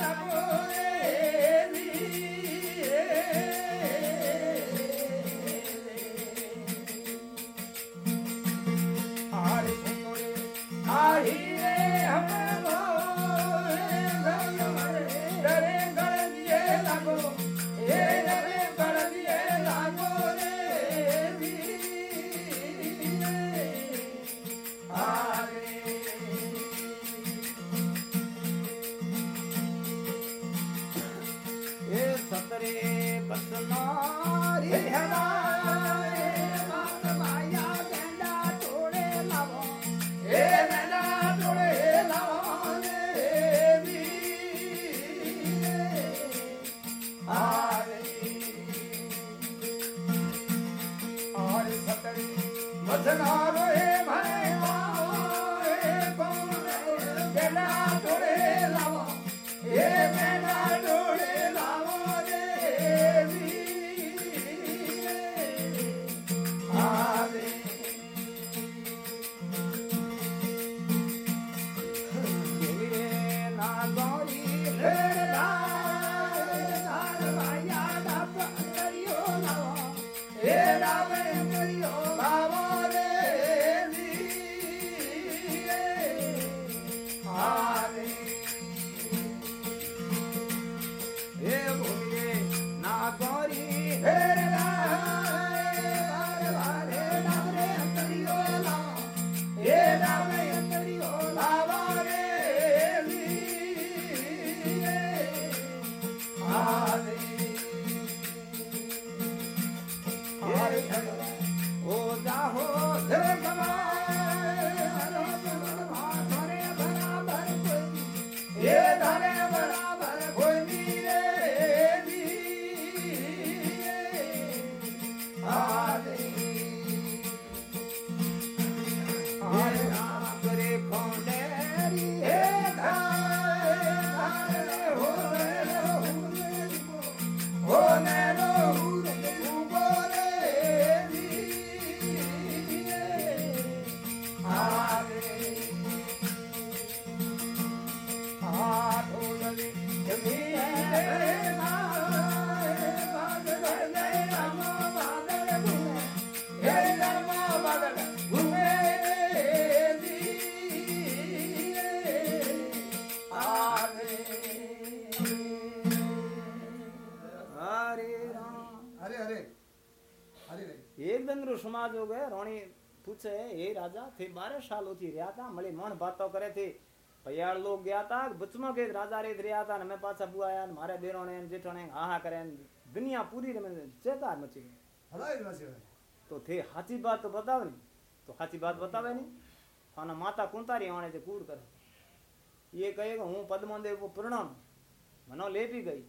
up મજૂર સમાજ ઉગે રોણી પૂછે એ રાજા થી બારે સાલોથી રહ્યા હતા મળી મણ વાતો કરે થી ભૈયાળ લોકો ગયા હતા બચમાં કે રાજા રેત રહ્યા હતા ને મેં પાછા બુઆયા ને મારે બેરોણે ને જેઠોણે હા હા કરે ને દુનિયા પૂરી રમે ચેતા મચી ગઈ તો તે સાચી વાત તો બતાવે ને તો સાચી વાત બતાવે ને અને માતા કુંતારી આણે તે કૂડ કરે એ કહે કે હું પદ્મદેવ પ્રણામ મને લેપી ગઈ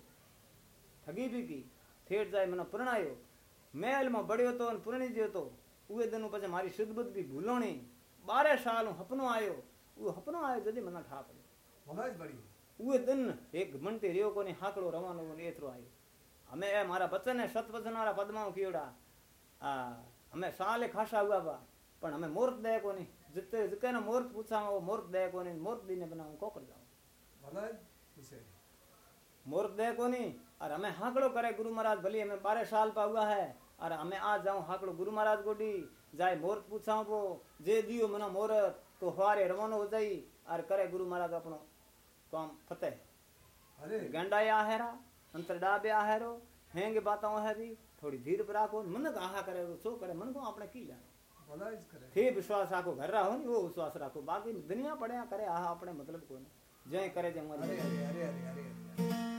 ઠગી બી ગઈ ઠેઠ જાય મને પ્રણાયો મહેલમાં બળ્યો હતો અને પૂરણી ગયો હતો ઉએ દનું પછી મારી શુદ્ધ બુદ્ધ બી ભૂલોણી બારે સાલ હું હપનો આવ્યો હું હપનો આવ્યો જદી મને ઠા પડ્યો ઉએ દન એક મનતી રહ્યો કોને હાકડો રવાનો એથરો આવ્યો અમે એ મારા બચ્ચને સતવચનારા પદમાં કીવડા આ અમે સાલે ખાસા ઉગાવા પણ અમે મૂર્ત દે કોની જીતે જીકેને મૂર્ત પૂછાવો મૂર્ત દે કોની મૂર્ત દીને બનાવું કોકર જાઉં મૂર્ત દે કોની और हमें हाकड़ो करे गुरु महाराज भली हमें बारह साल पा हुआ है और हमें आ जाऊँ हाकड़ो गुरु महाराज गोडी जाए मूर्त पूछा वो जे दियो मना मूर्त तो हवारे रवानो हो जाई और करे गुरु महाराज अपनो काम फतेह। अरे। गंडा या हेरा अंतर डाबे आहेरो हेंगे बातों है भी थोड़ी धीर पर राखो मन आहा करे सो करे मन को आपने की जानो थे विश्वास राखो घर रहो नहीं वो विश्वास राखो बाकी दुनिया पड़े करे आहा अपने मतलब को जय करे जय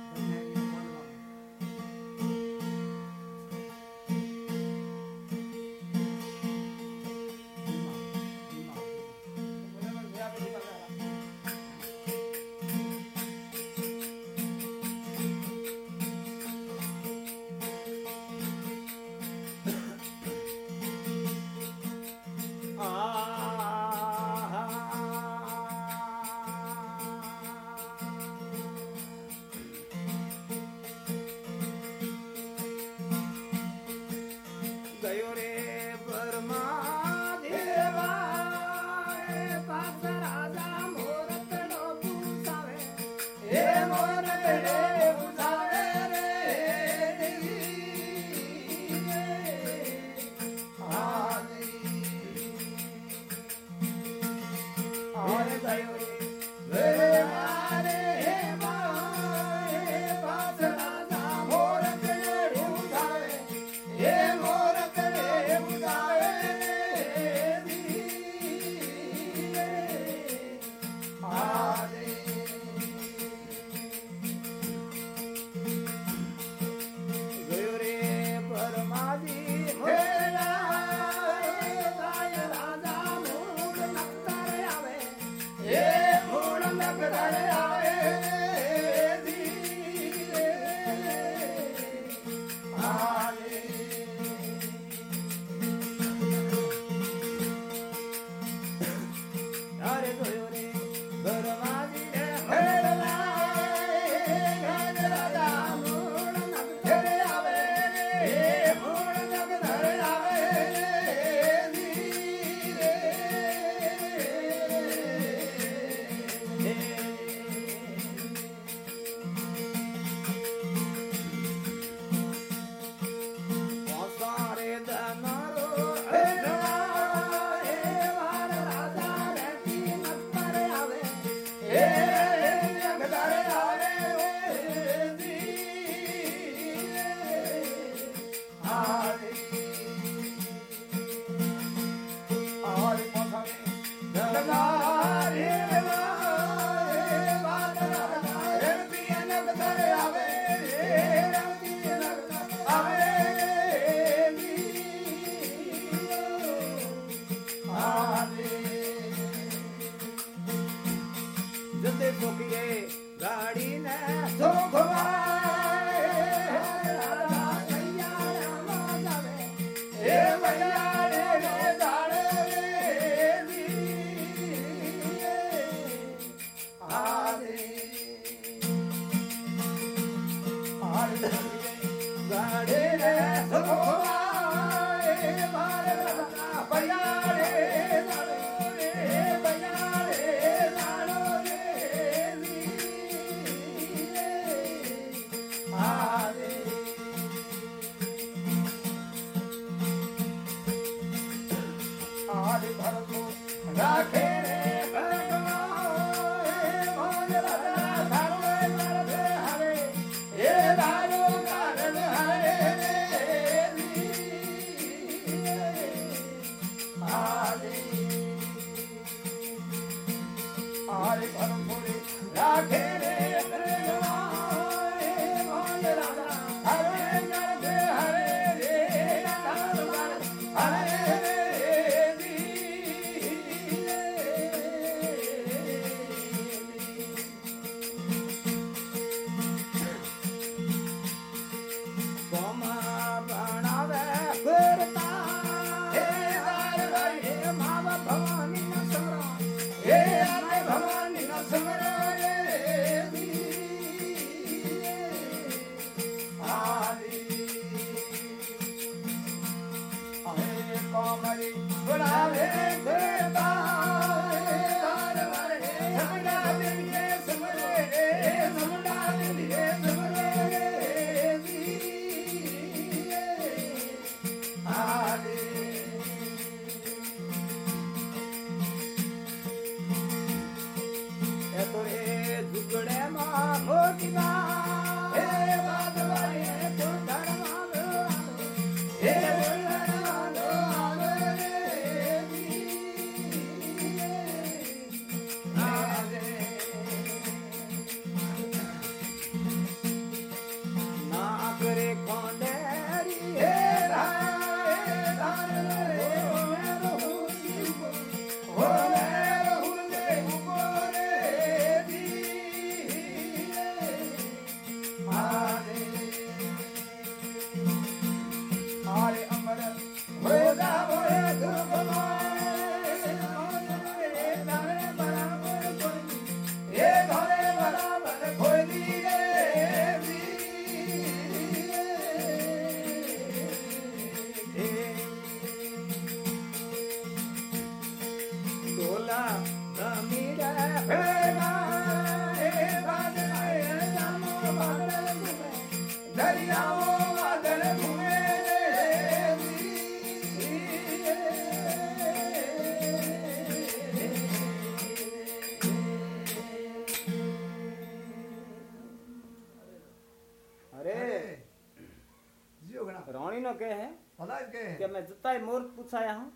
કે હે ભલાય કે કે મેં જતાય મોર પૂછાયા હું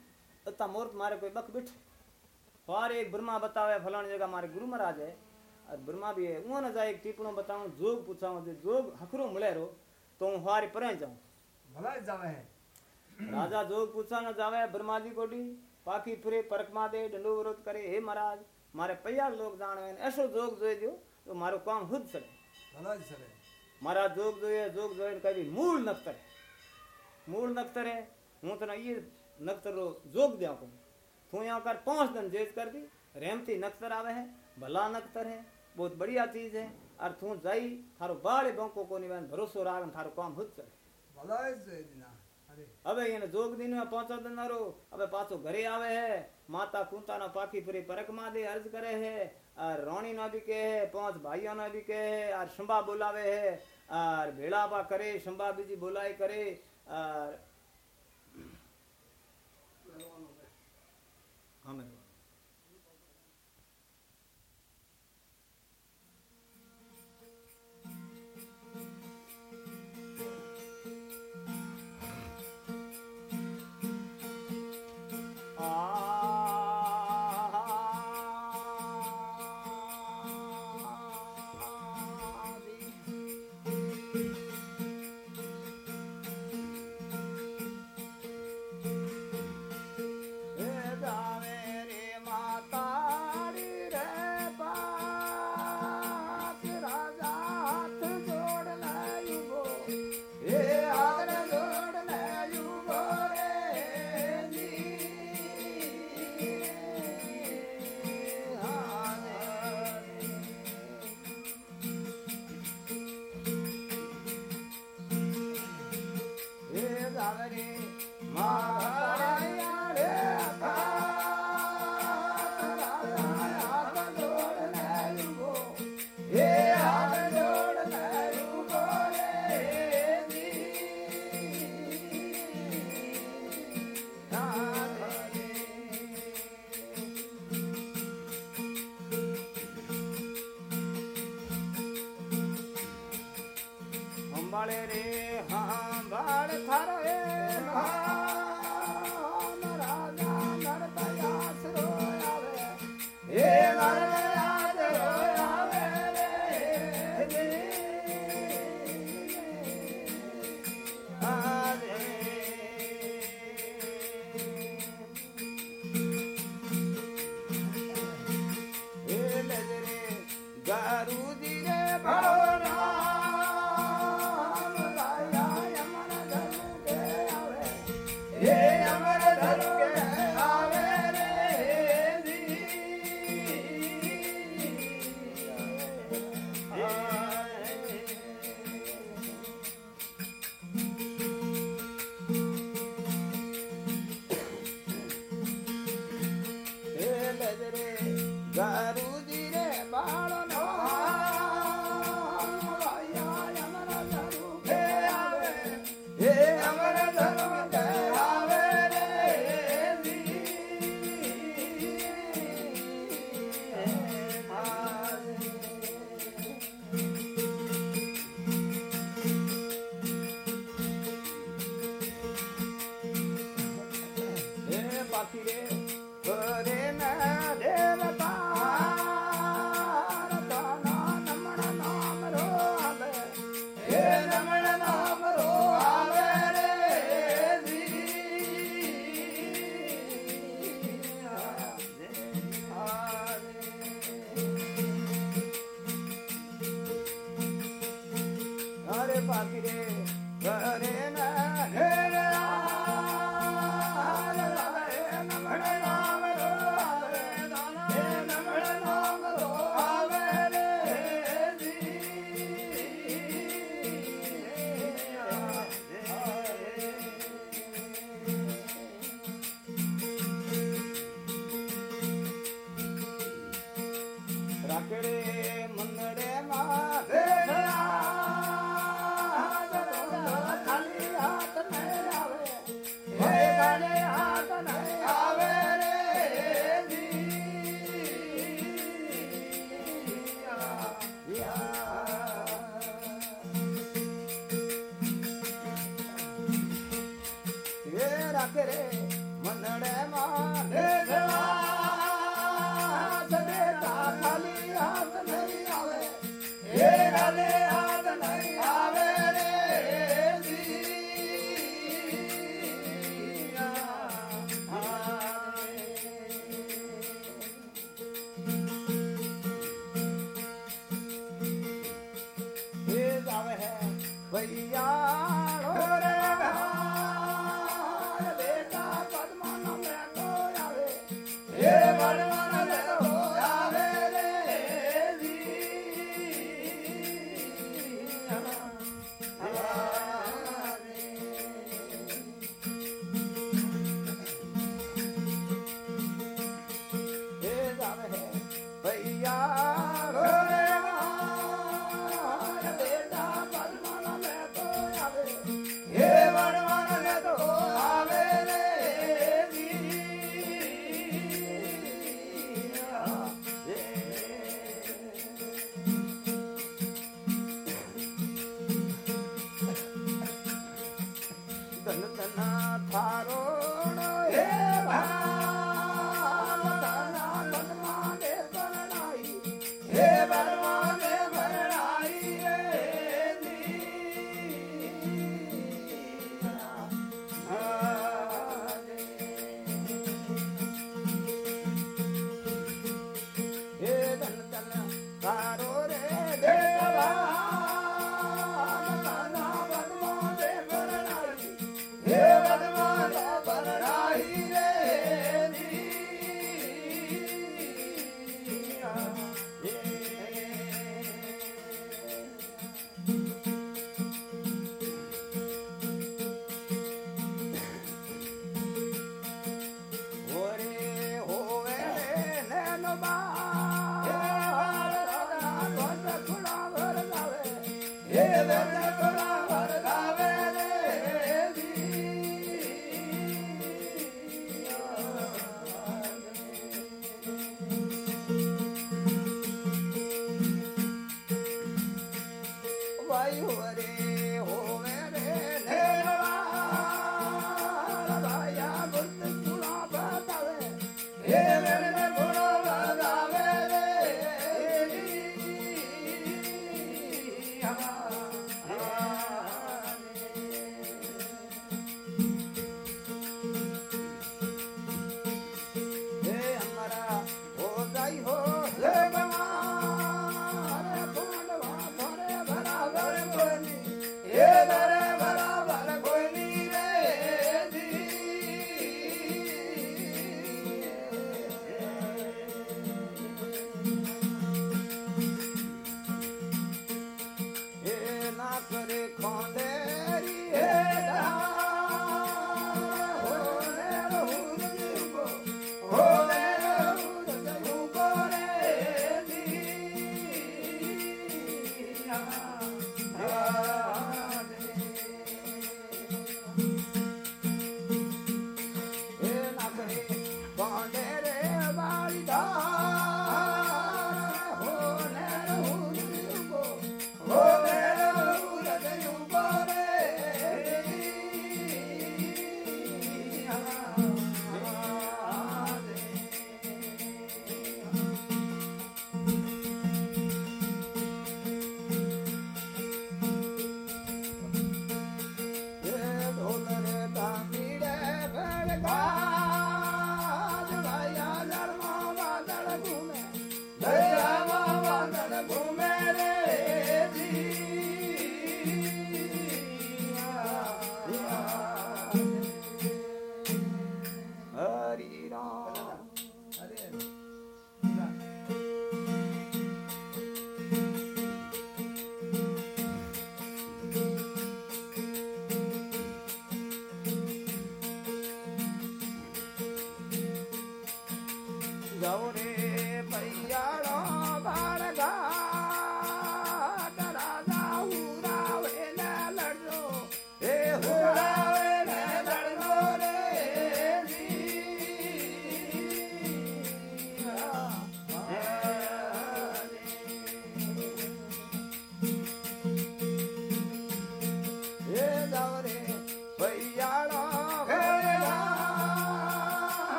તતા મોર મારે કોઈ બક બેઠ ફાર એક બ્રહ્મા બતાવે ફલાણ જગા મારે ગુરુ મહારાજ હે અર બ્રહ્મા બી હે હું ને જાય એક ટીપણો બતાવું જોગ પૂછાવું જે જોગ હકરો મળે રો તો હું હારી પરે જાઉં ભલાય જાવે હે રાજા જોગ પૂછા ન જાવે બ્રહ્મા જી કોડી પાકી ફરે પરકમા દે દંડો વિરોધ કરે હે મહારાજ મારે પૈયા લોક જાણવે ને એસો જોગ જોઈ દો તો મારું કામ હુદ સડે ભલાય સડે મારા જોગ જોઈએ જોગ જોઈને કઈ મૂળ ન કરે મૂળ નખતરે હું તને એ નખતરો જોગ द्या को तू यहाँ कर पांच दिन जेज कर दी रेमती नख्तर आवे है भला नख्तर है बहुत बढ़िया चीज है और तू जाई थारो बाळे बंको को निवन भरोसो राग थारो काम हुद चढ़े ભલા જ છે દીના અરે હવે એને જોગ દિન પાંચો દિનારો હવે પાછો ઘરે આવે હે માતા કુંતા નો પાખી ફરી પરક માં દે અર્જ કરે હે और रानी ना भी कहे है पांच भाइयों ना भी कहे है और शंबा बोलावे है और भेड़ापा करे शंबा बीजी बोलाई करे और हाँ અરે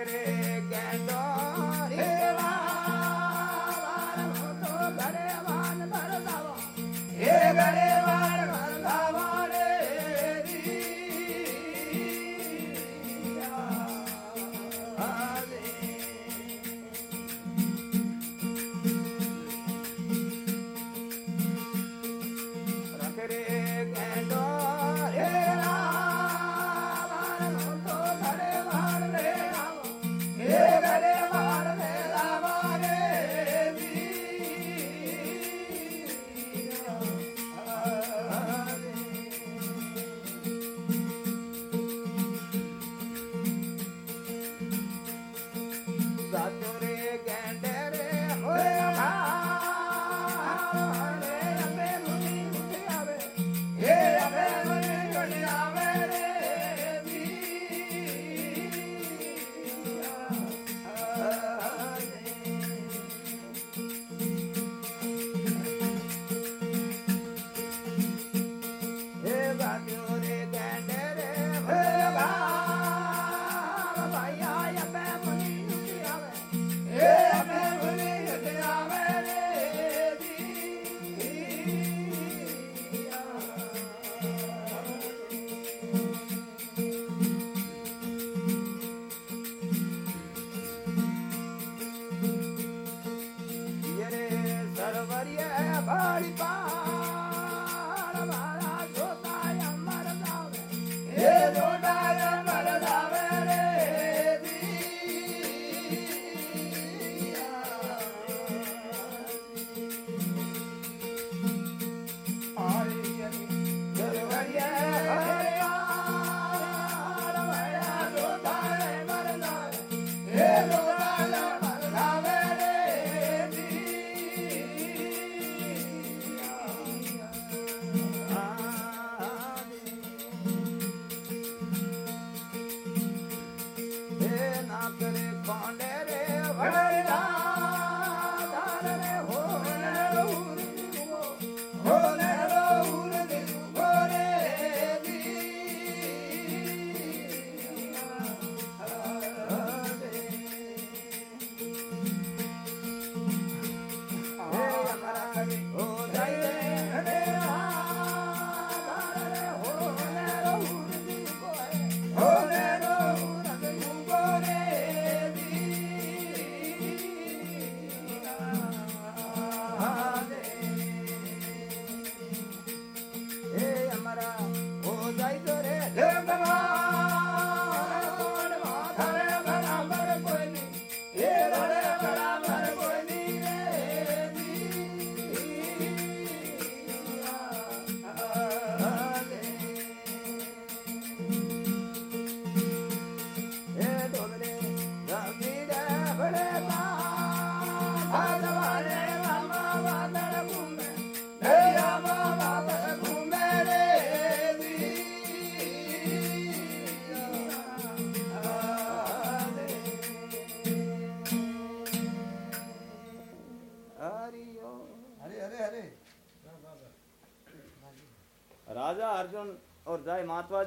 करे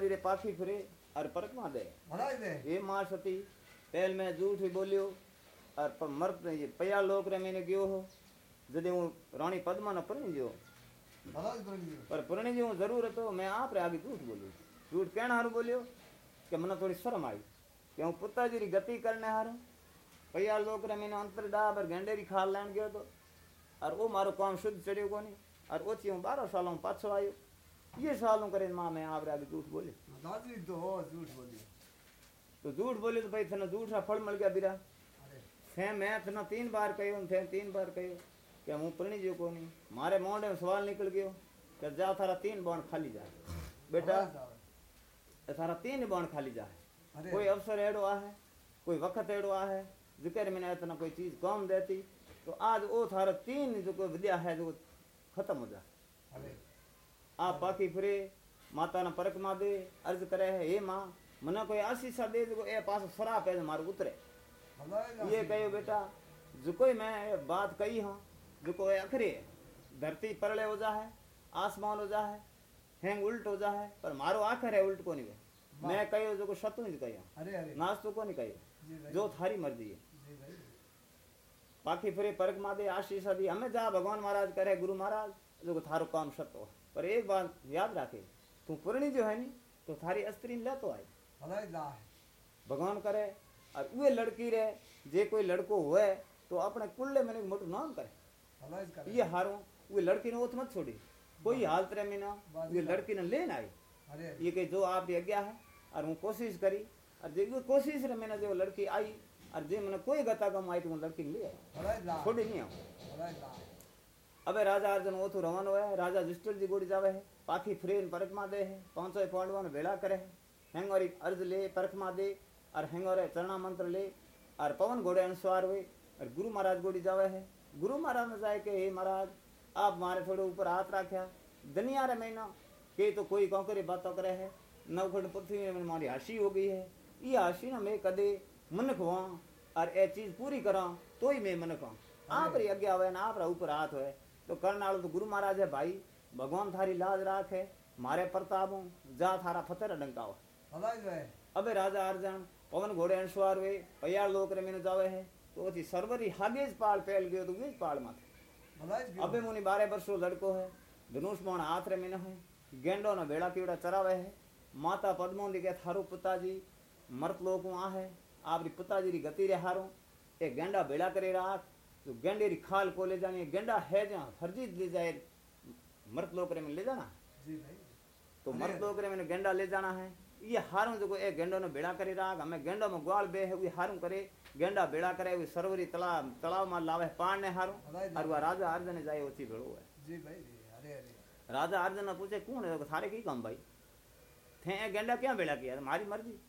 रे पाखी फिरे और परकमा दे। महाराज दे। ये माँ सती पहल में झूठ ही बोलियो और प- मर्द ये पया लोक रे मैंने गयो हो। जदे हूँ रानी पद्मा ने परणी बन पर परणी जी हूँ ज़रूर तो मैं आप रे आगे झूठ बोलियो। झूठ कहना हारू बोलियो कि मने थोड़ी शर्म आई कि हूँ पुता जी री गति करने हारू। पया लोक रे मैंने अंतर डाब पर गेंडे री खाल लैन गयो तो। और वो मारो काम शुद्ध चढ़ियो कोनी। और ओची हूँ बारह सालों पाछो आयो। ये सालों करे माँ मैं आप रे आगे झूठ बोली। दादी तो हो झूठ बोली। तो झूठ बोली तो भाई थने झूठ रा फल मिल गया बीरा। थे मैं थने तीन बार कहो थे तीन बार कहो कि हूँ परणी जो को नहीं मारे मोंडे में सवाल निकल गयो कि जा थारा तीन बॉन्ड खाली जा। बेटा। ए थारा तीन बॉन्ड खाली जा। कोई अवसर एड़ो आ है कोई वक्त एड़ो आ है ज़िक्र मैंने इतना कोई चीज़ कम देती तो आज वो थारा तीन जो कोई विद्या है जो खत्म हो जा। आप बाकी फिरे माता ने परक मा दे अर्ज़ करे है हे माँ मने कोई आशीषा दे जो ए पास सराप है जो उतरे। ये कहो बेटा जो कोई मैं बात कही हूँ जो कोई अखरे धरती परले हो जा है आसमान हो जा है हैंग उल्ट हो जा है पर मारो आखर है उल्ट को नहीं मैं कहो जो को शतु ही कही अरे अरे। नाच तो को नहीं कही जो थारी मर्ज़ी है। बाकी फिर परक मा दे आशीष दी हमें जा भगवान महाराज करे गुरु महाराज जो थारो काम सत्य हो। पर एक बात याद रखे तू पूर्णी जो है नी तो थारी स्त्री ले तो आई। भगवान करे और वे लड़की रे जे कोई लड़को हुए तो अपने कुल्ले मैंने मोटू नाम करे। ये हारो वे लड़की ने ओत मत छोड़ी। कोई हालत रे में ना ये लड़की ने लेन आई। ये के जो आपकी आज्ञा है और हूँ कोशिश करी। और जे वो कोशिश रे मैंने जो लड़की आई और जे मैंने कोई गता कम आई तो वो लड़की ले आई। छोड़ी नहीं आऊँ। अबे राजा अर्जुन ओथु रवान हुआ है राजा जिस्टर जी गोड़ी जावे है पाखी फ्रेन परकमा दे है पाँचों पांडवों ने भेड़ा करे है। हेंगोरी अर्ज़ ले परकमा दे और हेंगोरे चरणा मंत्र ले और पवन घोड़े अनुसार हुए और गुरु महाराज गोड़ी जावे है। गुरु महाराज ने जाए के हे महाराज आप मारे थोड़े ऊपर हाथ रखा दुनिया रे महीना के तो कोई कौकरी बातों करे है नवखंड पृथ्वी में हमारी हाशी हो गई है। ये हाशी ना मैं कदे मनक हुआ और ये चीज़ पूरी करा तो ही मैं मनक हूँ। आप री आज्ञा हुए ना आप रा ऊपर हाथ हुए। तो करने वालो तो गुरु महाराज है भाई भगवान थारी लाज राख है मारे प्रताप हूँ जा थारा फतेर डंकाओ है। अबे राजा अर्जन पवन घोड़े अनुस्वार हुए पयार लोक रे मैंने जावे है तो ओथी सरवरी हागेज पाल फैल गयो तो वेज पाल माथे। अबे मुनि बारह वर्षो लड़को है धनुष बाण हाथ रे मैंने है गेंडो न भेड़ा कीड़ा चरावे है माता पद्मो लिखे थारो पिताजी मर्त लोग आ है आपरी पिताजी तो गेंडे री खाल को ले जानी गेंडा है जहाँ फर्जी ले जाए मर्त लोक रे में ले जाना। तो मर्द लोग रे मैंने गेंडा ले जाना है। ये हारूं जो ए गेंडो ने बेड़ा करे राग हमें गेंडो में ग्वाल बे है वे हारूं करे गेंडा बेड़ा करे वे सरोवरी तालाब तालाब में लावे पान ने हारूं और वह राजा अर्जन जाए ओची भेड़ो है। राजा अर्जन ने पूछे कौन है? थारे की काम भाई? थे गेंडा क्या बेड़ा किया? मारी मर्ज़ी।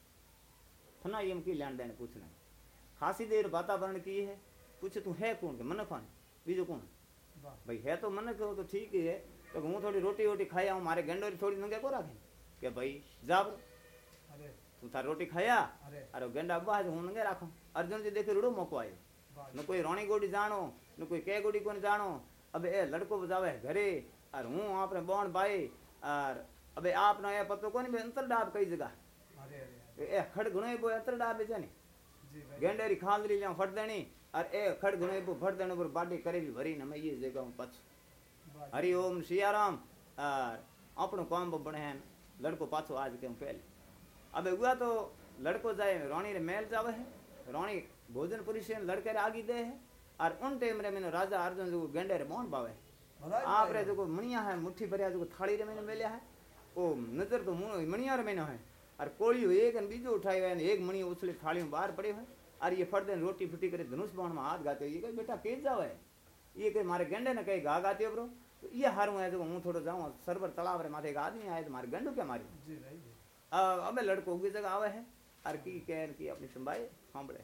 थना ये की लेन देन पूछना खासी देर वातावरण की है पूछे तू है कौन के? मनख वाने बीजो कौन भाई है तो मनख तो ठीक ही है। तो हूँ थोड़ी रोटी वोटी खाई आऊँ मारे गंडोरी थोड़ी नंगे को राखे के भाई जाब तू तार रोटी खाया? अरे। गंडा अब आज हूँ नंगे राखो। अर्जुन जी देखे रुड़ो मौको आयो। न कोई रोणी गोडी जानो न कोई कै गोडी कोई जानो अब ए लड़को बजावे घरे। और हूँ आपने बोण भाई। और अबे आप ना ये पत्तो को नहीं अंतर डाब कई जगह अरे अरे ए खड़ गुणो बो अंतर डाब है जानी जी गेंडेरी खाल ले फट देनी और ए खड़ गुणे पो फड़ देने पर बाडी करे भी भरी न मैं ये जगह हूँ पछ। हरि ओम सियाराम। और अपनो काम बो बने हैं लड़को पाछो आज के पहले। अब हुआ तो लड़को जाए रानी रे मेल जावे है। रानी भोजन पुरुष लड़के रे आगे दे है। और उन टाइम रे मैंने राजा अर्जुन जो गेंडे रे मोहन बावे आप रे जो मणिया है मुट्ठी भरिया जो थाली रे मैंने मिलया है। ओ नज़र तो मुनो मणिया रे मैंने है। और कोड़ियो एक बीजो उठाई एक थाली में बाहर पड़े है। और ये फट दे रोटी फुटी करे धनुष बाण में हाथ गाते ये कहे बेटा के है। ये कहे मारे गेंडे ने कहे गा गाते ब्रो। तो ये हारू है हूँ थोड़ो जाऊँ सरवर तालाब रहे माथे एक आदमी आए तो मारे गंडो क्या मारी? अब लड़कों की जगह आवे है। अर की कह की अपनी सुनवाई सांभळे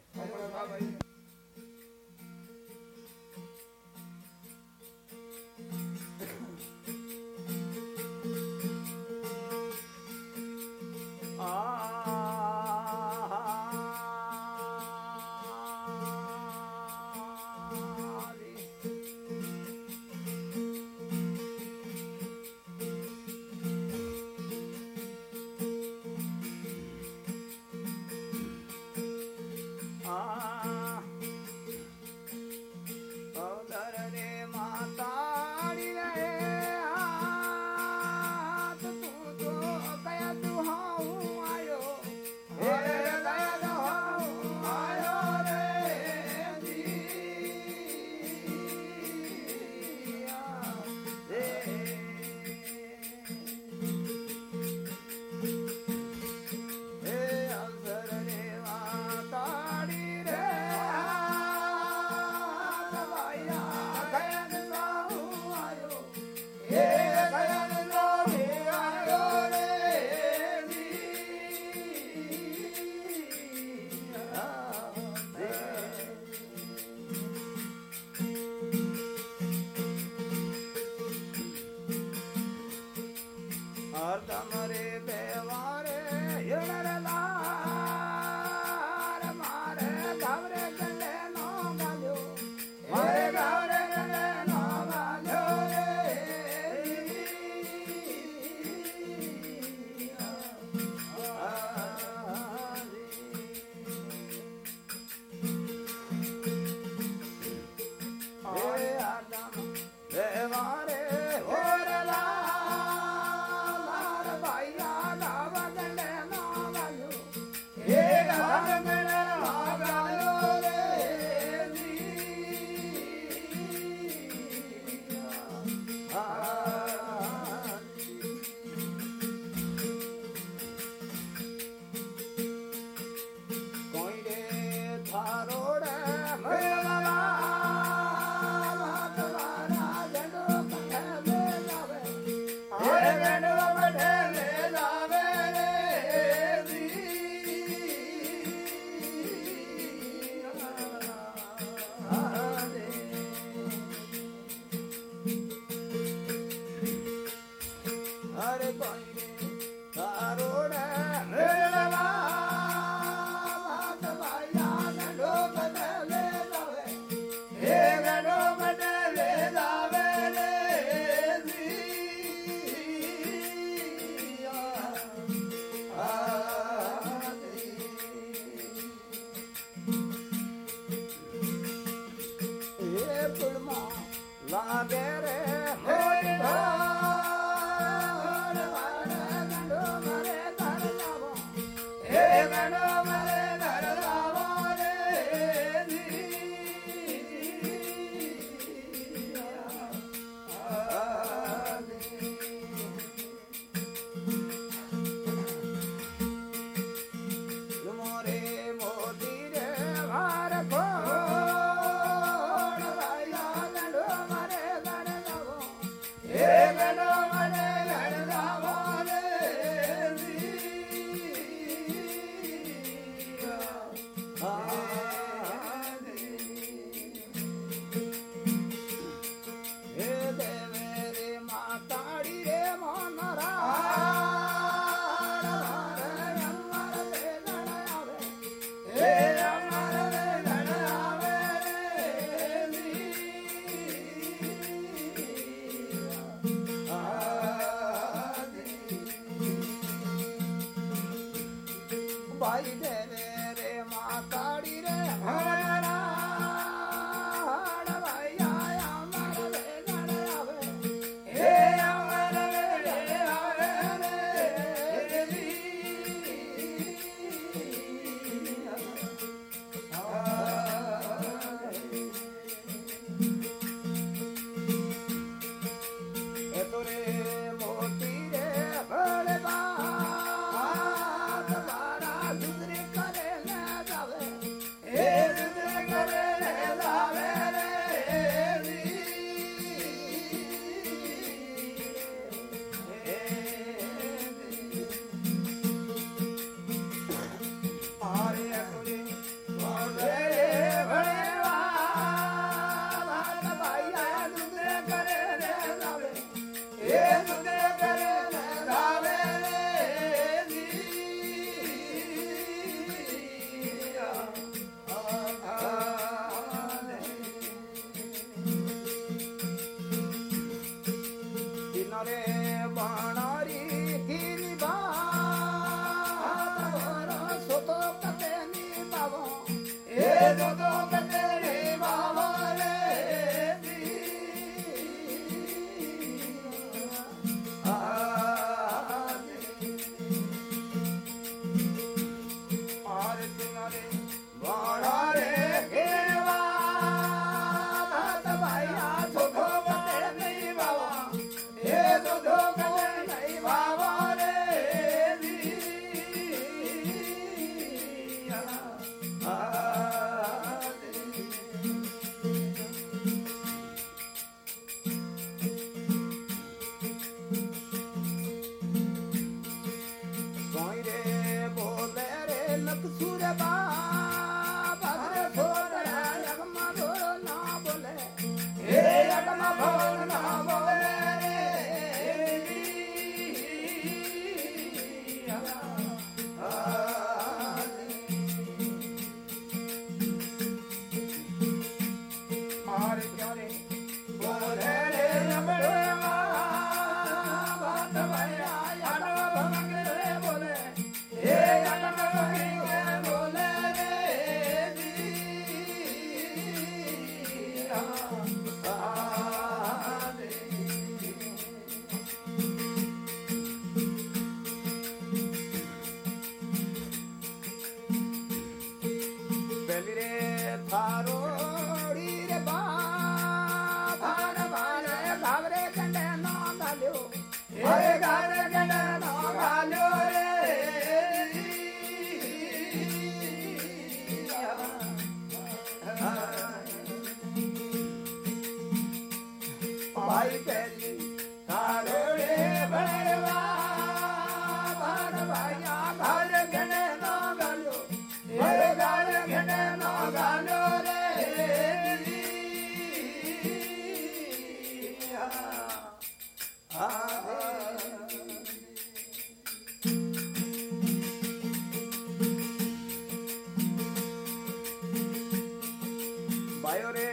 와이어렛